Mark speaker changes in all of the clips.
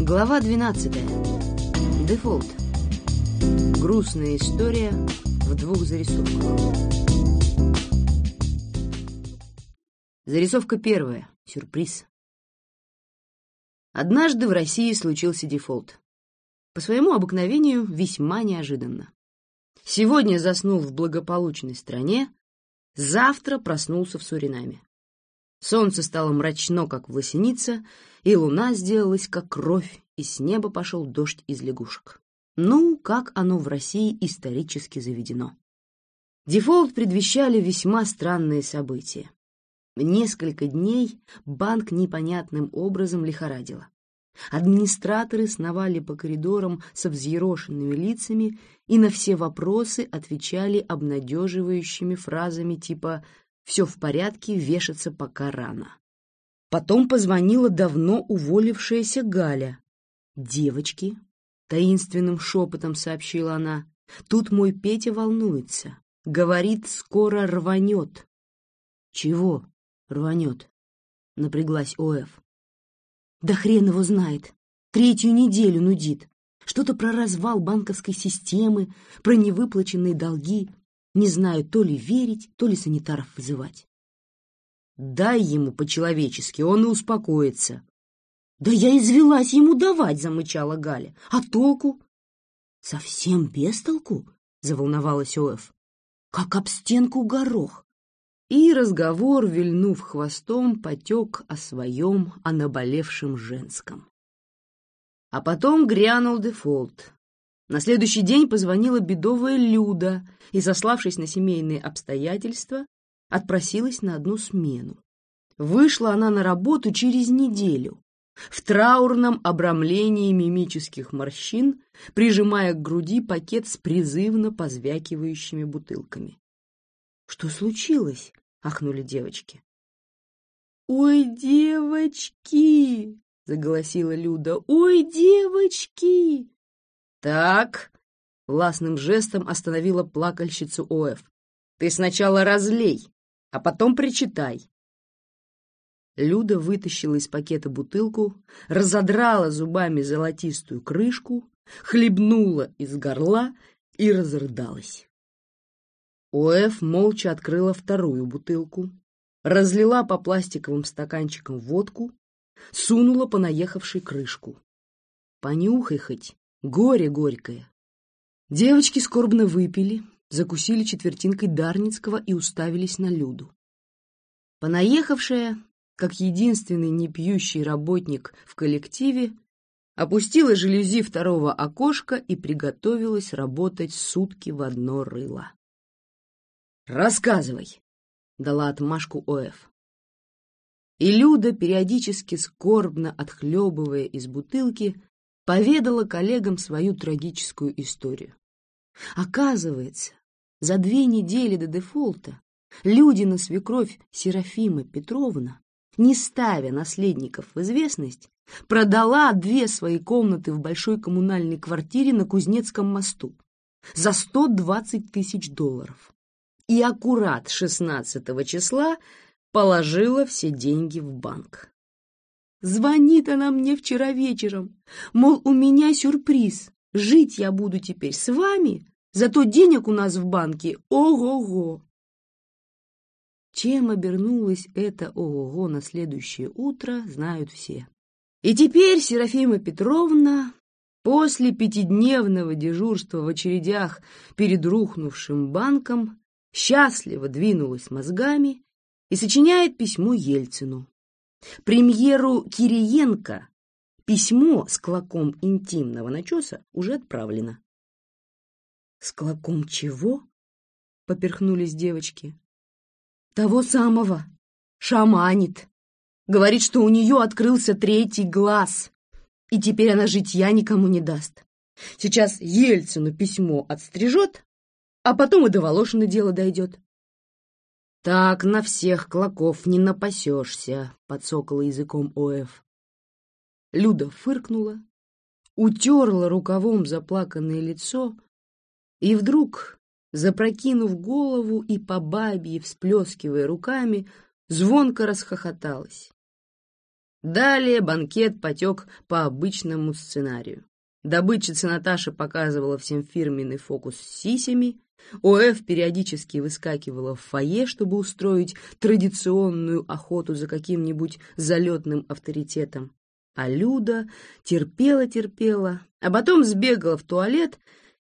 Speaker 1: Глава 12. Дефолт. Грустная история в двух зарисовках. Зарисовка первая. Сюрприз. Однажды в России случился дефолт. По своему обыкновению весьма неожиданно. Сегодня заснул в благополучной стране, завтра проснулся в Суринаме. Солнце стало мрачно, как власеница, и луна сделалась, как кровь, и с неба пошел дождь из лягушек. Ну, как оно в России исторически заведено. Дефолт предвещали весьма странные события. Несколько дней банк непонятным образом лихорадило. Администраторы сновали по коридорам со взъерошенными лицами и на все вопросы отвечали обнадеживающими фразами типа все в порядке, вешаться пока рано. Потом позвонила давно уволившаяся Галя. «Девочки», — таинственным шепотом сообщила она, — «тут мой Петя волнуется. Говорит, скоро рванет». «Чего рванет?» — напряглась ОФ. «Да хрен его знает. Третью неделю нудит. Что-то про развал банковской системы, про невыплаченные долги. Не знаю, то ли верить, то ли санитаров вызывать. Дай ему по-человечески, он и успокоится. Да я извелась ему давать, замычала Галя. А толку? Совсем без толку? Заволновалась Оэф. Как об стенку горох. И разговор, вильнув хвостом, потек о своем, о наболевшем женском. А потом грянул дефолт. На следующий день позвонила бедовая Люда и, сославшись на семейные обстоятельства, отпросилась на одну смену. Вышла она на работу через неделю, в траурном обрамлении мимических морщин, прижимая к груди пакет с призывно позвякивающими бутылками. «Что случилось?» — ахнули девочки. «Ой, девочки!» — заголосила Люда. «Ой, девочки!» «Так», — властным жестом остановила плакальщицу Оэф, «ты сначала разлей, а потом причитай». Люда вытащила из пакета бутылку, разодрала зубами золотистую крышку, хлебнула из горла и разрыдалась. Оэф молча открыла вторую бутылку, разлила по пластиковым стаканчикам водку, сунула по наехавшей крышку. «Понюхай хоть, Горе горькое. Девочки скорбно выпили, закусили четвертинкой Дарницкого и уставились на Люду. Понаехавшая, как единственный непьющий работник в коллективе, опустила жалюзи второго окошка и приготовилась работать сутки в одно рыло. «Рассказывай!» — дала отмашку ОФ. И Люда, периодически скорбно отхлебывая из бутылки, поведала коллегам свою трагическую историю. Оказывается, за две недели до дефолта Людина свекровь Серафима Петровна, не ставя наследников в известность, продала две свои комнаты в большой коммунальной квартире на Кузнецком мосту за 120 тысяч долларов. И аккурат 16 числа положила все деньги в банк. Звонит она мне вчера вечером, мол, у меня сюрприз. Жить я буду теперь с вами, зато денег у нас в банке ого-го. Чем обернулось это ого-го на следующее утро, знают все. И теперь Серафима Петровна после пятидневного дежурства в очередях перед рухнувшим банком счастливо двинулась мозгами и сочиняет письмо Ельцину. Премьеру Кириенко письмо с клоком интимного начеса уже отправлено. «С клоком чего?» — поперхнулись девочки. «Того самого. Шаманит. Говорит, что у нее открылся третий глаз, и теперь она житья никому не даст. Сейчас Ельцину письмо отстрижет, а потом и до Волошина дело дойдет. «Так на всех клоков не напасешься», — подсокала языком Оэф. Люда фыркнула, утерла рукавом заплаканное лицо и вдруг, запрокинув голову и по бабье всплескивая руками, звонко расхохоталась. Далее банкет потек по обычному сценарию. Добытчица Наташа показывала всем фирменный фокус с сисями, ОФ периодически выскакивала в фойе, чтобы устроить традиционную охоту за каким-нибудь залетным авторитетом. А Люда терпела-терпела, а потом сбегала в туалет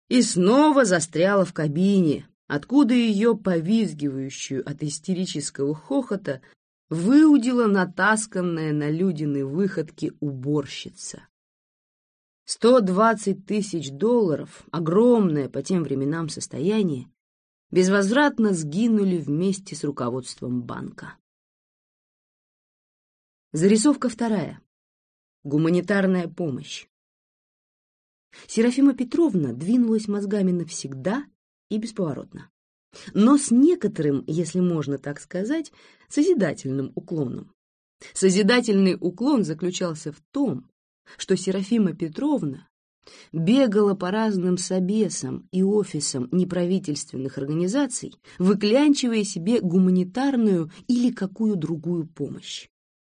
Speaker 1: и снова застряла в кабине, откуда ее, повизгивающую от истерического хохота, выудила натасканная на Людины выходки уборщица. Сто двадцать тысяч долларов, огромное по тем временам состояние, безвозвратно сгинули вместе с руководством банка. Зарисовка вторая. Гуманитарная помощь. Серафима Петровна двинулась мозгами навсегда и бесповоротно. Но с некоторым, если можно так сказать, созидательным уклоном. Созидательный уклон заключался в том, что Серафима Петровна бегала по разным собесам и офисам неправительственных организаций, выклянчивая себе гуманитарную или какую другую помощь.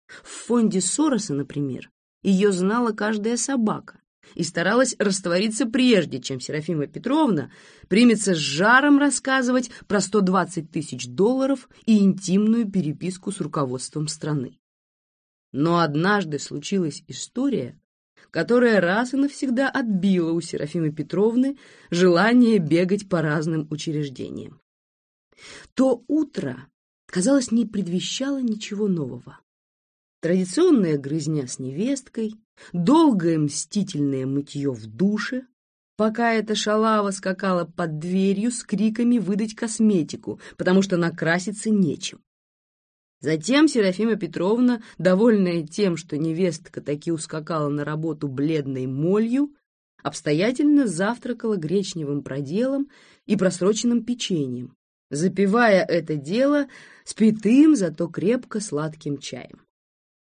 Speaker 1: В фонде Сороса, например, ее знала каждая собака и старалась раствориться прежде, чем Серафима Петровна примется с жаром рассказывать про 120 тысяч долларов и интимную переписку с руководством страны. Но однажды случилась история, которая раз и навсегда отбила у Серафимы Петровны желание бегать по разным учреждениям. То утро, казалось, не предвещало ничего нового. Традиционная грызня с невесткой, долгое мстительное мытье в душе, пока эта шалава скакала под дверью с криками выдать косметику, потому что накраситься нечем. Затем Серафима Петровна, довольная тем, что невестка таки ускакала на работу бледной молью, обстоятельно завтракала гречневым проделом и просроченным печеньем, запивая это дело спитым, зато крепко сладким чаем.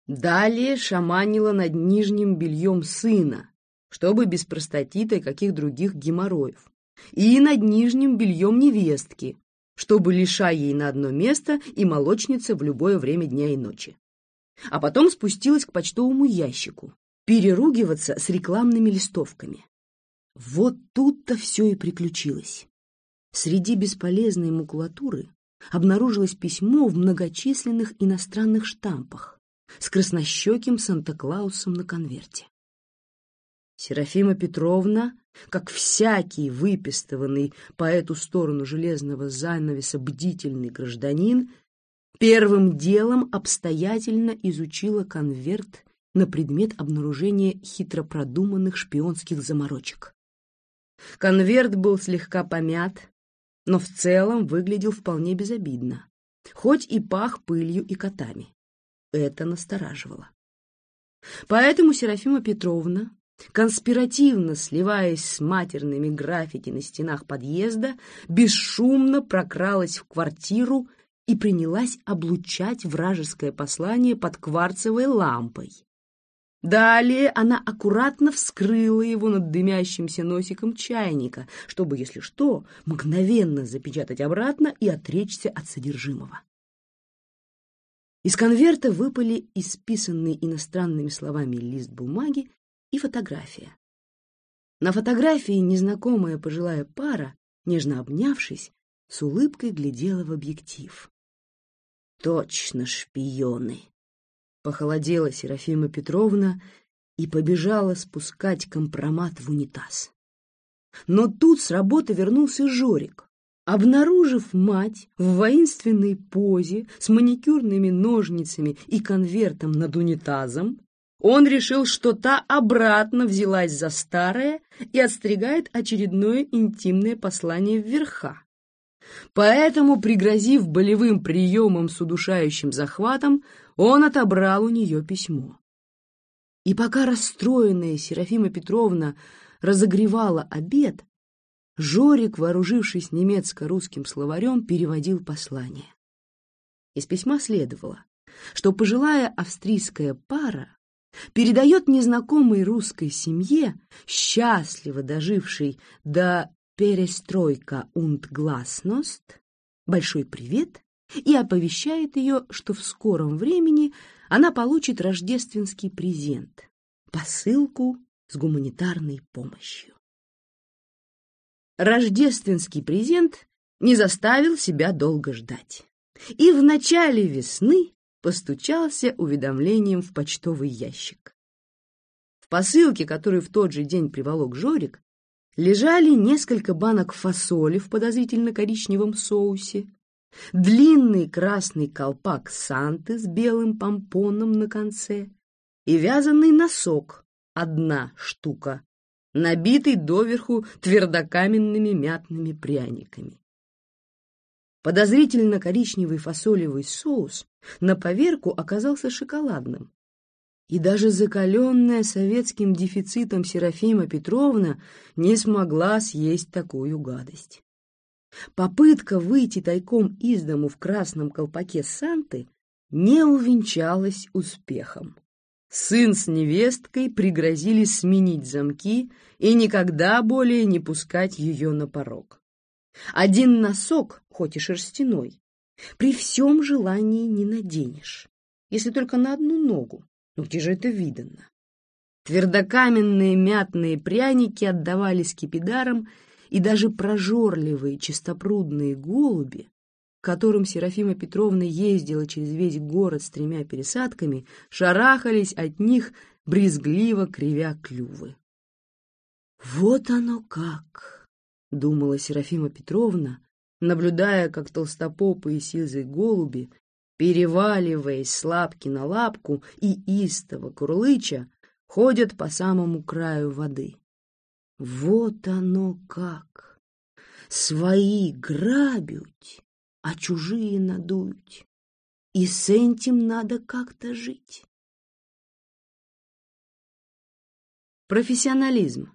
Speaker 1: Далее шаманила над нижним бельем сына, чтобы без простатита и каких других геморроев, и над нижним бельем невестки, чтобы лишая ей на одно место и молочнице в любое время дня и ночи. А потом спустилась к почтовому ящику, переругиваться с рекламными листовками. Вот тут-то все и приключилось. Среди бесполезной макулатуры обнаружилось письмо в многочисленных иностранных штампах с краснощеким Санта-Клаусом на конверте. Серафима Петровна как всякий выпистыванный по эту сторону железного занавеса бдительный гражданин, первым делом обстоятельно изучила конверт на предмет обнаружения хитро продуманных шпионских заморочек. Конверт был слегка помят, но в целом выглядел вполне безобидно, хоть и пах пылью и котами. Это настораживало. Поэтому Серафима Петровна конспиративно сливаясь с матерными граффити на стенах подъезда, бесшумно прокралась в квартиру и принялась облучать вражеское послание под кварцевой лампой. Далее она аккуратно вскрыла его над дымящимся носиком чайника, чтобы, если что, мгновенно запечатать обратно и отречься от содержимого. Из конверта выпали исписанный иностранными словами лист бумаги и фотография. На фотографии незнакомая пожилая пара, нежно обнявшись, с улыбкой глядела в объектив. «Точно шпионы!» Похолодела Серафима Петровна и побежала спускать компромат в унитаз. Но тут с работы вернулся Жорик. Обнаружив мать в воинственной позе с маникюрными ножницами и конвертом над унитазом, он решил, что та обратно взялась за старое и отстригает очередное интимное послание вверха. Поэтому, пригрозив болевым приемом с удушающим захватом, он отобрал у нее письмо. И пока расстроенная Серафима Петровна разогревала обед, Жорик, вооружившись немецко-русским словарем, переводил послание. Из письма следовало, что пожилая австрийская пара передает незнакомой русской семье, счастливо дожившей до перестройка und гласност, большой привет и оповещает ее, что в скором времени она получит рождественский презент — посылку с гуманитарной помощью. Рождественский презент не заставил себя долго ждать. И в начале весны постучался уведомлением в почтовый ящик. В посылке, которую в тот же день приволок Жорик, лежали несколько банок фасоли в подозрительно коричневом соусе, длинный красный колпак Санты с белым помпоном на конце и вязаный носок, одна штука, набитый доверху твердокаменными мятными пряниками. Подозрительно коричневый фасолевый соус на поверку оказался шоколадным. И даже закаленная советским дефицитом Серафима Петровна не смогла съесть такую гадость. Попытка выйти тайком из дому в красном колпаке Санты не увенчалась успехом. Сын с невесткой пригрозили сменить замки и никогда более не пускать ее на порог. Один носок, хоть и шерстяной, при всем желании не наденешь, если только на одну ногу. Ну где же это видано? Твердокаменные мятные пряники отдавались скипидарам и даже прожорливые чистопрудные голуби, которым Серафима Петровна ездила через весь город с тремя пересадками, шарахались от них, брезгливо кривя клювы. «Вот оно как!» — думала Серафима Петровна, наблюдая, как толстопопые сизые голуби, переваливаясь с лапки на лапку и истово курлыча, ходят по самому краю воды. Вот оно как! Свои грабють, а чужие надуть. И с этим надо как-то жить. Профессионализм.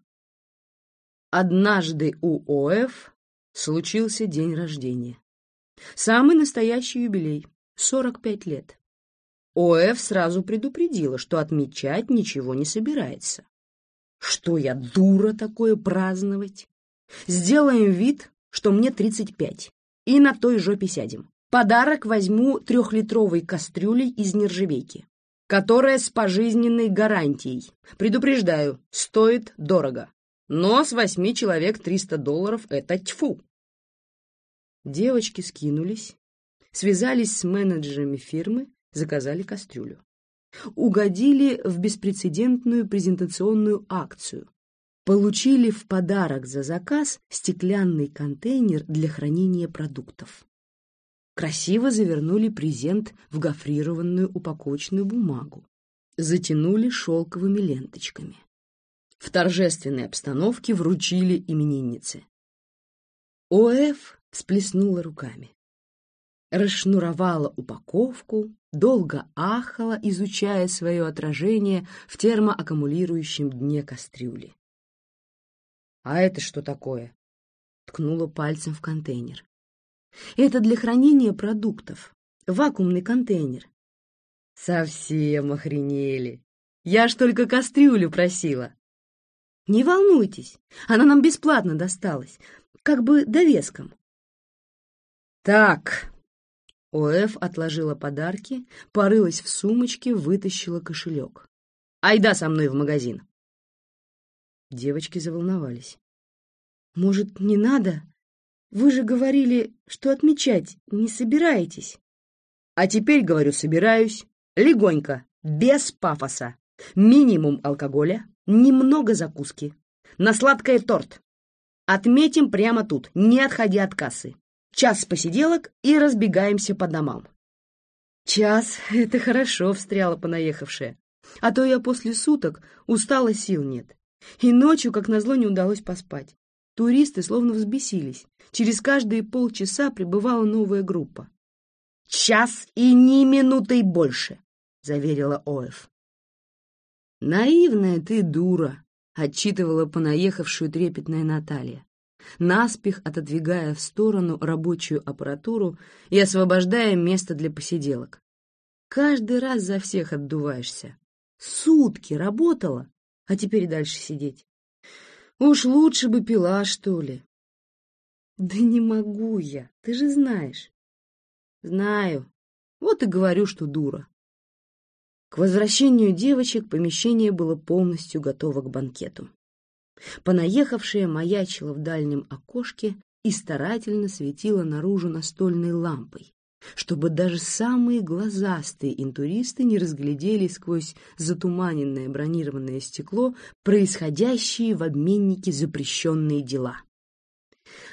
Speaker 1: Однажды у ОФ случился день рождения. Самый настоящий юбилей — 45 лет. ОФ сразу предупредила, что отмечать ничего не собирается. Что я, дура такое праздновать? Сделаем вид, что мне 35, и на той жопе сядем. Подарок возьму трехлитровой кастрюлей из нержавейки, которая с пожизненной гарантией. Предупреждаю, стоит дорого. Но с восьми человек 300 долларов — это тьфу. Девочки скинулись, связались с менеджерами фирмы, заказали кастрюлю угодили в беспрецедентную презентационную акцию. Получили в подарок за заказ стеклянный контейнер для хранения продуктов. Красиво завернули презент в гофрированную упаковочную бумагу. Затянули шелковыми ленточками. В торжественной обстановке вручили имениннице. ОФ всплеснула руками расшнуровала упаковку, долго ахала, изучая свое отражение в термоаккумулирующем дне кастрюли. «А это что такое?» — ткнула пальцем в контейнер. «Это для хранения продуктов. Вакуумный контейнер». «Совсем охренели! Я ж только кастрюлю просила!» «Не волнуйтесь, она нам бесплатно досталась, как бы довеском». «Так», ОФ отложила подарки, порылась в сумочке, вытащила кошелек. «Айда со мной в магазин!» Девочки заволновались. «Может, не надо? Вы же говорили, что отмечать не собираетесь». «А теперь, говорю, собираюсь. Легонько, без пафоса. Минимум алкоголя, немного закуски. На сладкое торт. Отметим прямо тут, не отходя от кассы час посиделок и разбегаемся по домам. Час — это хорошо, встряла понаехавшая. А то я после суток устала, сил нет. И ночью, как назло, не удалось поспать. Туристы словно взбесились. Через каждые полчаса прибывала новая группа. «Час и ни минутой больше», — заверила Оэф. «Наивная ты дура», — отчитывала понаехавшую трепетная Наталья наспех отодвигая в сторону рабочую аппаратуру и освобождая место для посиделок. Каждый раз за всех отдуваешься. Сутки работала, а теперь дальше сидеть. Уж лучше бы пила, что ли. Да не могу я, ты же знаешь. Знаю. Вот и говорю, что дура. К возвращению девочек помещение было полностью готово к банкету. Понаехавшая маячила в дальнем окошке и старательно светила наружу настольной лампой, чтобы даже самые глазастые интуристы не разглядели сквозь затуманенное бронированное стекло происходящие в обменнике запрещенные дела.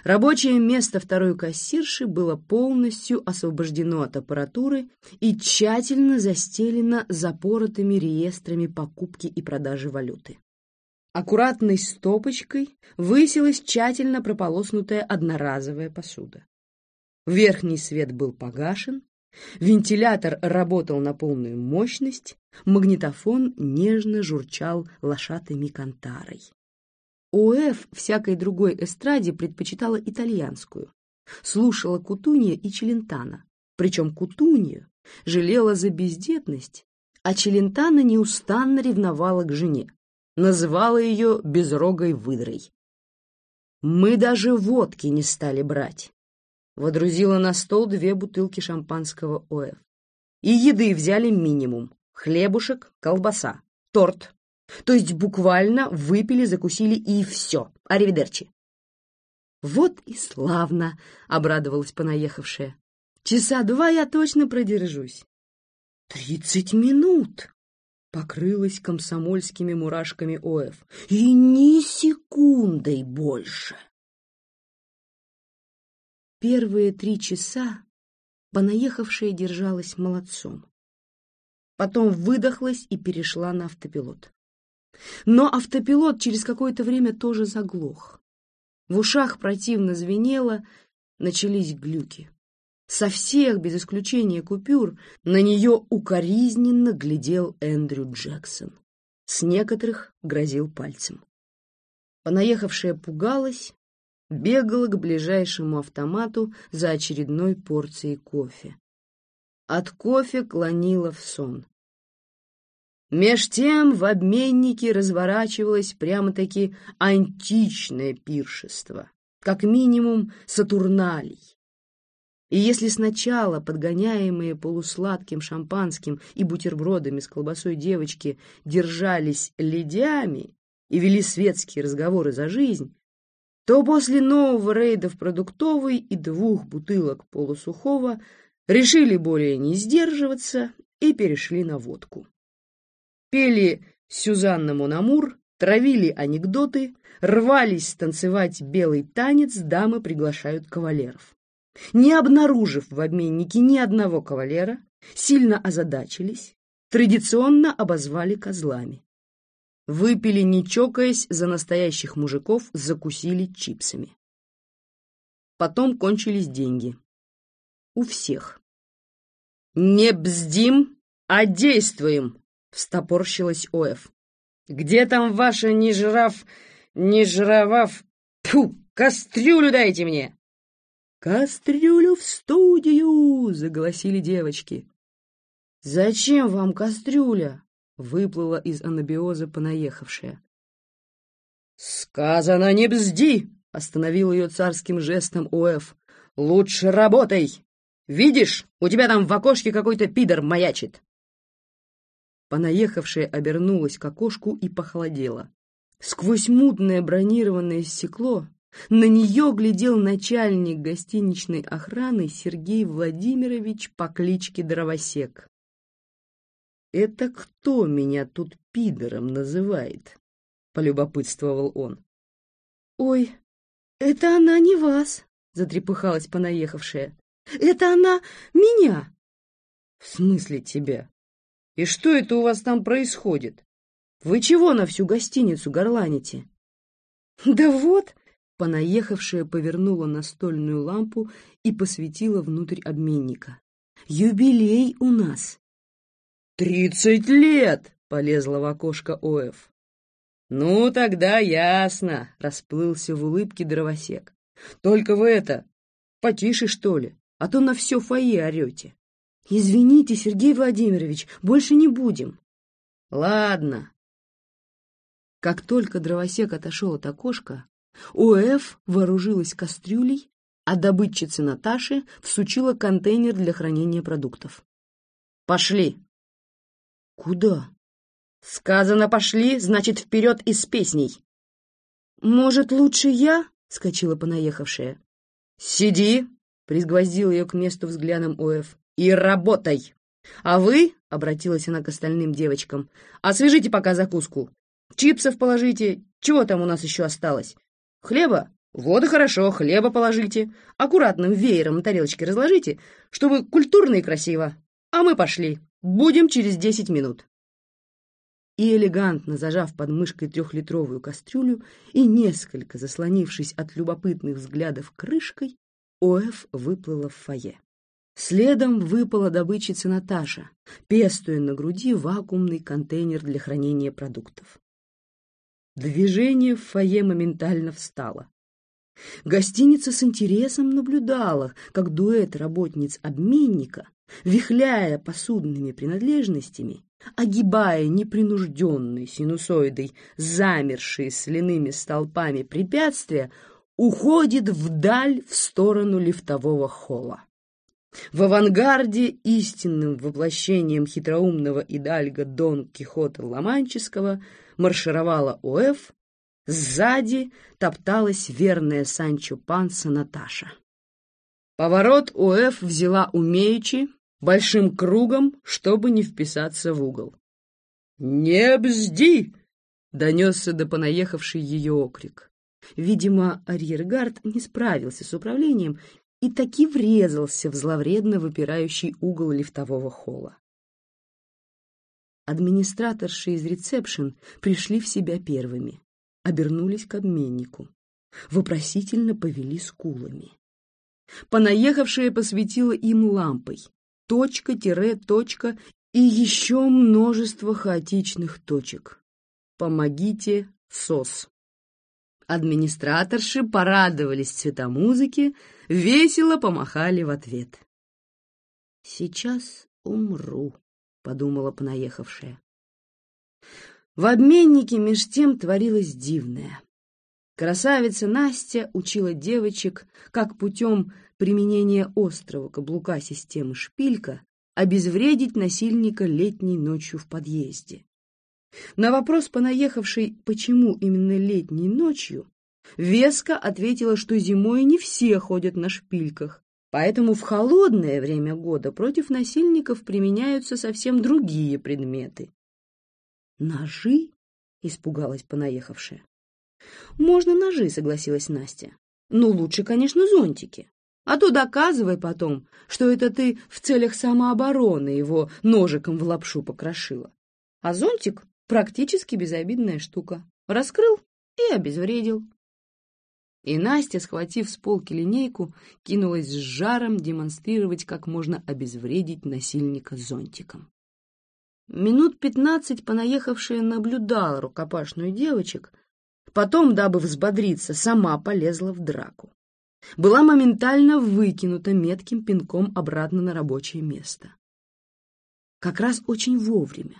Speaker 1: Рабочее место второй кассирши было полностью освобождено от аппаратуры и тщательно застелено запоротыми реестрами покупки и продажи валюты. Аккуратной стопочкой высилась тщательно прополоснутая одноразовая посуда. Верхний свет был погашен, вентилятор работал на полную мощность, магнитофон нежно журчал лошатыми кантарой. ОФ всякой другой эстраде предпочитала итальянскую, слушала Кутунья и Челентана, причем Кутунью жалела за бездетность, а Челентана неустанно ревновала к жене, называла ее безрогой выдрой. «Мы даже водки не стали брать», — водрузила на стол две бутылки шампанского ОФ. «И еды взяли минимум — хлебушек, колбаса, торт, то есть буквально выпили, закусили и все. Аривидерчи. Вот и славно, обрадовалась понаехавшая. Часа два я точно продержусь. Тридцать минут! Покрылась комсомольскими мурашками ОФ. И ни секундой больше. Первые три часа понаехавшая держалась молодцом. Потом выдохлась и перешла на автопилот. Но автопилот через какое-то время тоже заглох. В ушах противно звенело, начались глюки. Со всех, без исключения купюр, на нее укоризненно глядел Эндрю Джексон. С некоторых грозил пальцем. Понаехавшая пугалась, бегала к ближайшему автомату за очередной порцией кофе. От кофе клонила в сон. Меж тем в обменнике разворачивалось прямо-таки античное пиршество, как минимум Сатурналий. И если сначала подгоняемые полусладким шампанским и бутербродами с колбасой девочки держались ледями и вели светские разговоры за жизнь, то после нового рейда в продуктовый и двух бутылок полусухого решили более не сдерживаться и перешли на водку пели Сюзанна Монамур, травили анекдоты, рвались танцевать белый танец, дамы приглашают кавалеров. Не обнаружив в обменнике ни одного кавалера, сильно озадачились, традиционно обозвали козлами. Выпили, не чокаясь, за настоящих мужиков закусили чипсами. Потом кончились деньги. У всех. «Не бздим, а действуем!» — встопорщилась Оэф. «Где там ваша не жрав, не жравав... Тьфу, кастрюлю дайте мне!» «Кастрюлю в студию!» — заголосили девочки. «Зачем вам кастрюля?» — выплыла из анабиоза понаехавшая. «Сказано, не бзди!» — остановил ее царским жестом Оэф. «Лучше работай! Видишь, у тебя там в окошке какой-то пидор маячит!» Понаехавшая обернулась к окошку и похолодела. Сквозь мутное бронированное стекло на нее глядел начальник гостиничной охраны Сергей Владимирович по кличке Дровосек. «Это кто меня тут пидором называет?» — полюбопытствовал он. «Ой, это она не вас!» — затрепыхалась понаехавшая. «Это она меня!» «В смысле тебя?» И что это у вас там происходит? Вы чего на всю гостиницу горланите? Да вот, понаехавшая повернула настольную лампу и посветила внутрь обменника. Юбилей у нас. Тридцать лет! Полезла в окошко Оэф. Ну, тогда ясно, расплылся в улыбке дровосек. Только вы это, потише, что ли, а то на все фойе орете. «Извините, Сергей Владимирович, больше не будем». «Ладно». Как только дровосек отошел от окошка, ОФ вооружилась кастрюлей, а добытчица Наташи всучила контейнер для хранения продуктов. «Пошли!» Куда? Сказано пошли, значит, вперед из песней. Может, лучше я? Скочила понаехавшая. Сиди, пригвоздил ее к месту взглядом Оэф. И работай. А вы, обратилась она к остальным девочкам, освежите пока закуску. Чипсов положите. Чего там у нас еще осталось? Хлеба? Вот и хорошо, хлеба положите. Аккуратным веером на тарелочке разложите, чтобы культурно и красиво. А мы пошли. Будем через десять минут. И элегантно зажав под мышкой трехлитровую кастрюлю и несколько заслонившись от любопытных взглядов крышкой, Оэф выплыла в фойе. Следом выпала добычица Наташа, пестуя на груди вакуумный контейнер для хранения продуктов. Движение в фойе моментально встало. Гостиница с интересом наблюдала, как дуэт работниц обменника, вихляя посудными принадлежностями, огибая непринужденной синусоидой замершие соляными столпами препятствия, уходит вдаль в сторону лифтового холла. В авангарде истинным воплощением хитроумного идальга Дон Кихота Ломанческого маршировала ОФ, сзади топталась верная Санчо Панса Наташа. Поворот ОФ взяла умеючи, большим кругом, чтобы не вписаться в угол. «Не бзди!» — донесся до понаехавший ее окрик. Видимо, арьергард не справился с управлением и таки врезался в зловредно выпирающий угол лифтового холла. Администраторши из ресепшн пришли в себя первыми, обернулись к обменнику, вопросительно повели скулами. Понаехавшая посветила им лампой, точка, тире, точка и еще множество хаотичных точек. Помогите, СОС. Администраторши порадовались цветомузыке, весело помахали в ответ. «Сейчас умру», — подумала понаехавшая. В обменнике меж тем творилось дивное. Красавица Настя учила девочек, как путем применения острого каблука системы шпилька обезвредить насильника летней ночью в подъезде. На вопрос понаехавшей, почему именно летней ночью, Веска ответила, что зимой не все ходят на шпильках, поэтому в холодное время года против насильников применяются совсем другие предметы. «Ножи?» — испугалась понаехавшая. «Можно ножи», — согласилась Настя. «Но лучше, конечно, зонтики. А то доказывай потом, что это ты в целях самообороны его ножиком в лапшу покрошила. А зонтик Практически безобидная штука. Раскрыл и обезвредил. И Настя, схватив с полки линейку, кинулась с жаром демонстрировать, как можно обезвредить насильника зонтиком. Минут пятнадцать понаехавшая наблюдала рукопашную девочек, потом, дабы взбодриться, сама полезла в драку. Была моментально выкинута метким пинком обратно на рабочее место. Как раз очень вовремя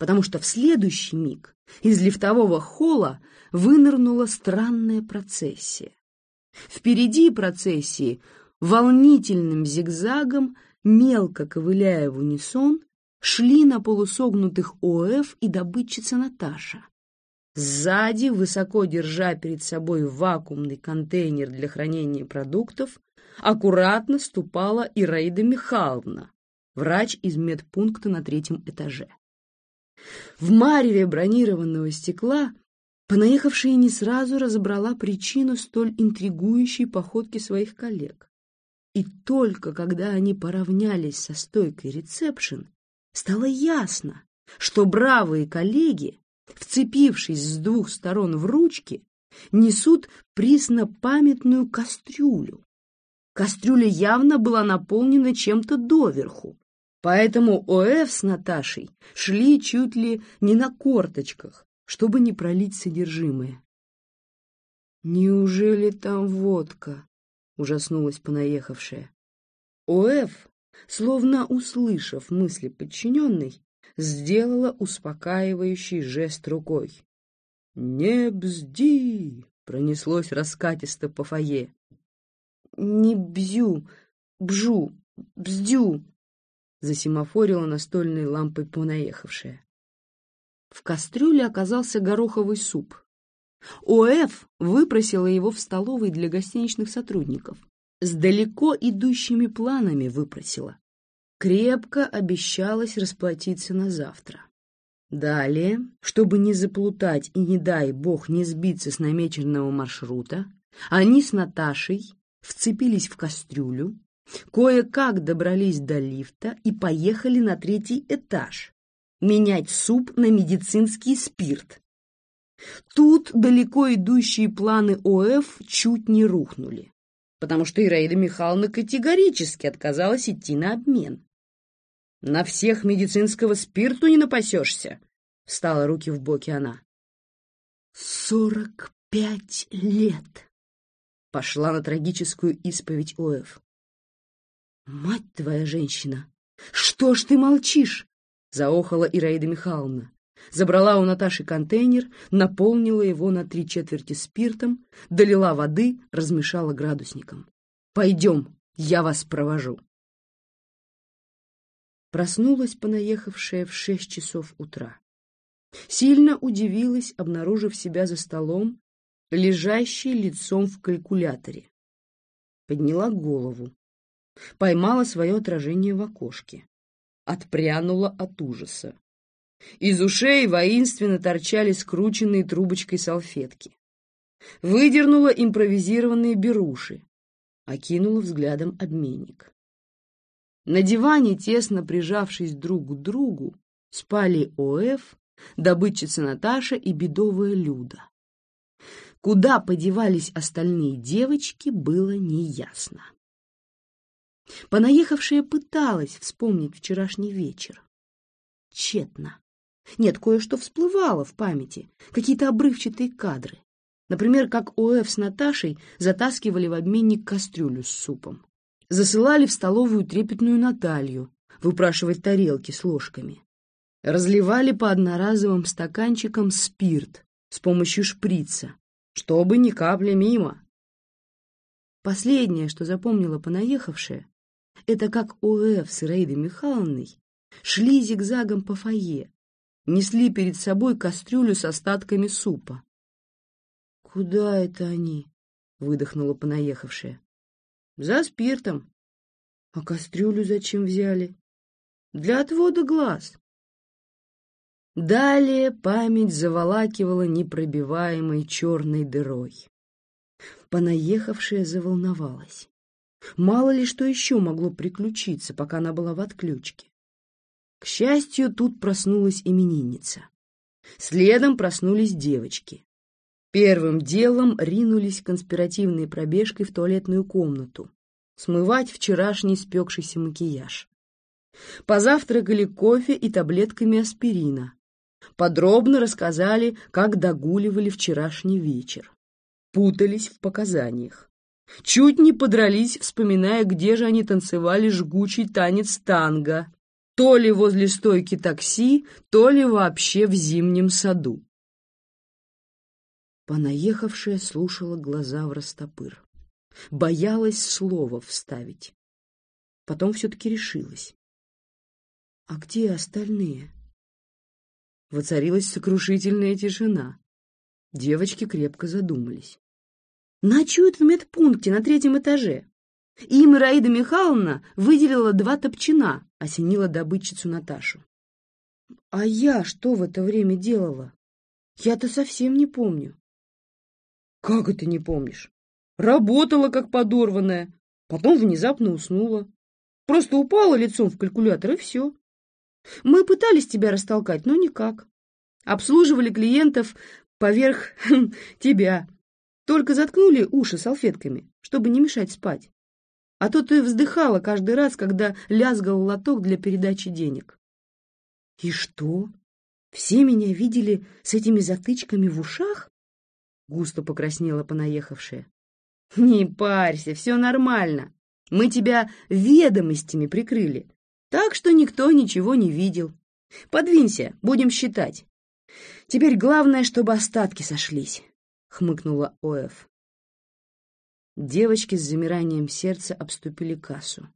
Speaker 1: потому что в следующий миг из лифтового холла вынырнула странная процессия. Впереди процессии волнительным зигзагом, мелко ковыляя в унисон, шли на полусогнутых ОФ и добытчица Наташа. Сзади, высоко держа перед собой вакуумный контейнер для хранения продуктов, аккуратно ступала Ираида Михайловна, врач из медпункта на третьем этаже. В мареве бронированного стекла понаехавшая не сразу разобрала причину столь интригующей походки своих коллег. И только когда они поравнялись со стойкой ресепшн, стало ясно, что бравые коллеги, вцепившись с двух сторон в ручки, несут приснопамятную кастрюлю. Кастрюля явно была наполнена чем-то доверху, Поэтому ОФ с Наташей шли чуть ли не на корточках, чтобы не пролить содержимое. «Неужели там водка?» — ужаснулась понаехавшая. ОФ, словно услышав мысли подчиненной, сделала успокаивающий жест рукой. «Не бзди!» — пронеслось раскатисто по фойе. «Не бзю, бжу, бздю!» засимофорила настольной лампой понаехавшая. В кастрюле оказался гороховый суп. ОФ выпросила его в столовой для гостиничных сотрудников. С далеко идущими планами выпросила. Крепко обещалась расплатиться на завтра. Далее, чтобы не заплутать и, не дай бог, не сбиться с намеченного маршрута, они с Наташей вцепились в кастрюлю, кое-как добрались до лифта и поехали на третий этаж менять суп на медицинский спирт. Тут далеко идущие планы ОФ чуть не рухнули, потому что Ираида Михайловна категорически отказалась идти на обмен. На всех медицинского спирту не напасешься, — встала руки в боки она. Сорок пять лет, — пошла на трагическую исповедь Оэв. Мать твоя женщина, что ж ты молчишь? — заохала Ираида Михайловна. Забрала у Наташи контейнер, наполнила его на три четверти спиртом, долила воды, размешала градусником. «Пойдем, я вас провожу». Проснулась понаехавшая в шесть часов утра. Сильно удивилась, обнаружив себя за столом, лежащей лицом в калькуляторе. Подняла голову. Поймала свое отражение в окошке. Отпрянула от ужаса. Из ушей воинственно торчали скрученные трубочкой салфетки. Выдернула импровизированные беруши. Окинула взглядом обменник. На диване, тесно прижавшись друг к другу, спали ОФ, добытчица Наташа и бедовая Люда. Куда подевались остальные девочки, было неясно. Понаехавшая пыталась вспомнить вчерашний вечер. Тщетно. Нет, кое-что всплывало в памяти, какие-то обрывчатые кадры. Например, как ОФ с Наташей затаскивали в обменник кастрюлю с супом засылали в столовую трепетную Наталью выпрашивать тарелки с ложками. Разливали по одноразовым стаканчикам спирт с помощью шприца, чтобы ни капли мимо. Последнее, что запомнила понаехавшая, это как ОФ с Ираидой Михайловной шли зигзагом по фойе, несли перед собой кастрюлю с остатками супа. «Куда это они?» — выдохнула понаехавшая. За спиртом. А кастрюлю зачем взяли? Для отвода глаз. Далее память заволакивала непробиваемой черной дырой. Понаехавшая заволновалась. Мало ли что еще могло приключиться, пока она была в отключке. К счастью, тут проснулась именинница. Следом проснулись девочки. Первым делом ринулись конспиративной пробежкой в туалетную комнату, смывать вчерашний спекшийся макияж. Позавтракали кофе и таблетками аспирина. Подробно рассказали, как догуливали вчерашний вечер. Путались в показаниях. Чуть не подрались, вспоминая, где же они танцевали жгучий танец танго. То ли возле стойки такси, то ли вообще в зимнем саду. Понаехавшая слушала глаза в растопыр. Боялась слова вставить. Потом все-таки решилась. «А где остальные?» Воцарилась сокрушительная тишина. Девочки крепко задумались. «Ночуют в медпункте на третьем этаже. Им Раида Михайловна выделила два топчина», — осенила добытчицу Наташу. «А я что в это время делала? Я-то совсем не помню». Как это не помнишь? Работала, как подорванная, потом внезапно уснула. Просто упала лицом в калькулятор, и все. Мы пытались тебя растолкать, но никак. Обслуживали клиентов поверх тебя. Только заткнули уши салфетками, чтобы не мешать спать. А то ты вздыхала каждый раз, когда лязгал лоток для передачи денег. И что? Все меня видели с этими затычками в ушах? Густо покраснела понаехавшая. «Не парься, все нормально. Мы тебя ведомостями прикрыли, так что никто ничего не видел. Подвинься, будем считать. Теперь главное, чтобы остатки сошлись», — хмыкнула Оэф. Девочки с замиранием сердца обступили кассу.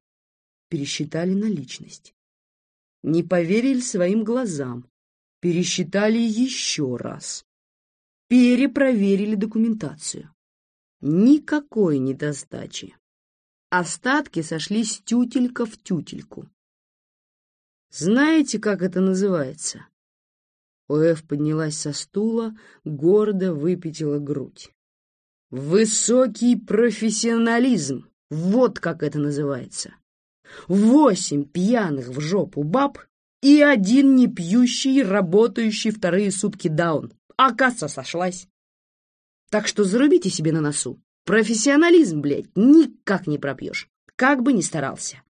Speaker 1: Пересчитали наличность. не поверили своим глазам, пересчитали еще раз, перепроверили документацию. Никакой недостачи. Остатки сошлись тютелька в тютельку. Знаете, как это называется? Оэф поднялась со стула, гордо выпятила грудь. Высокий профессионализм, вот как это называется. Восемь пьяных в жопу баб и один не пьющий, работающий вторые сутки даун. А касса сошлась. Так что зарубите себе на носу. Профессионализм, блядь, никак не пропьешь, как бы ни старался.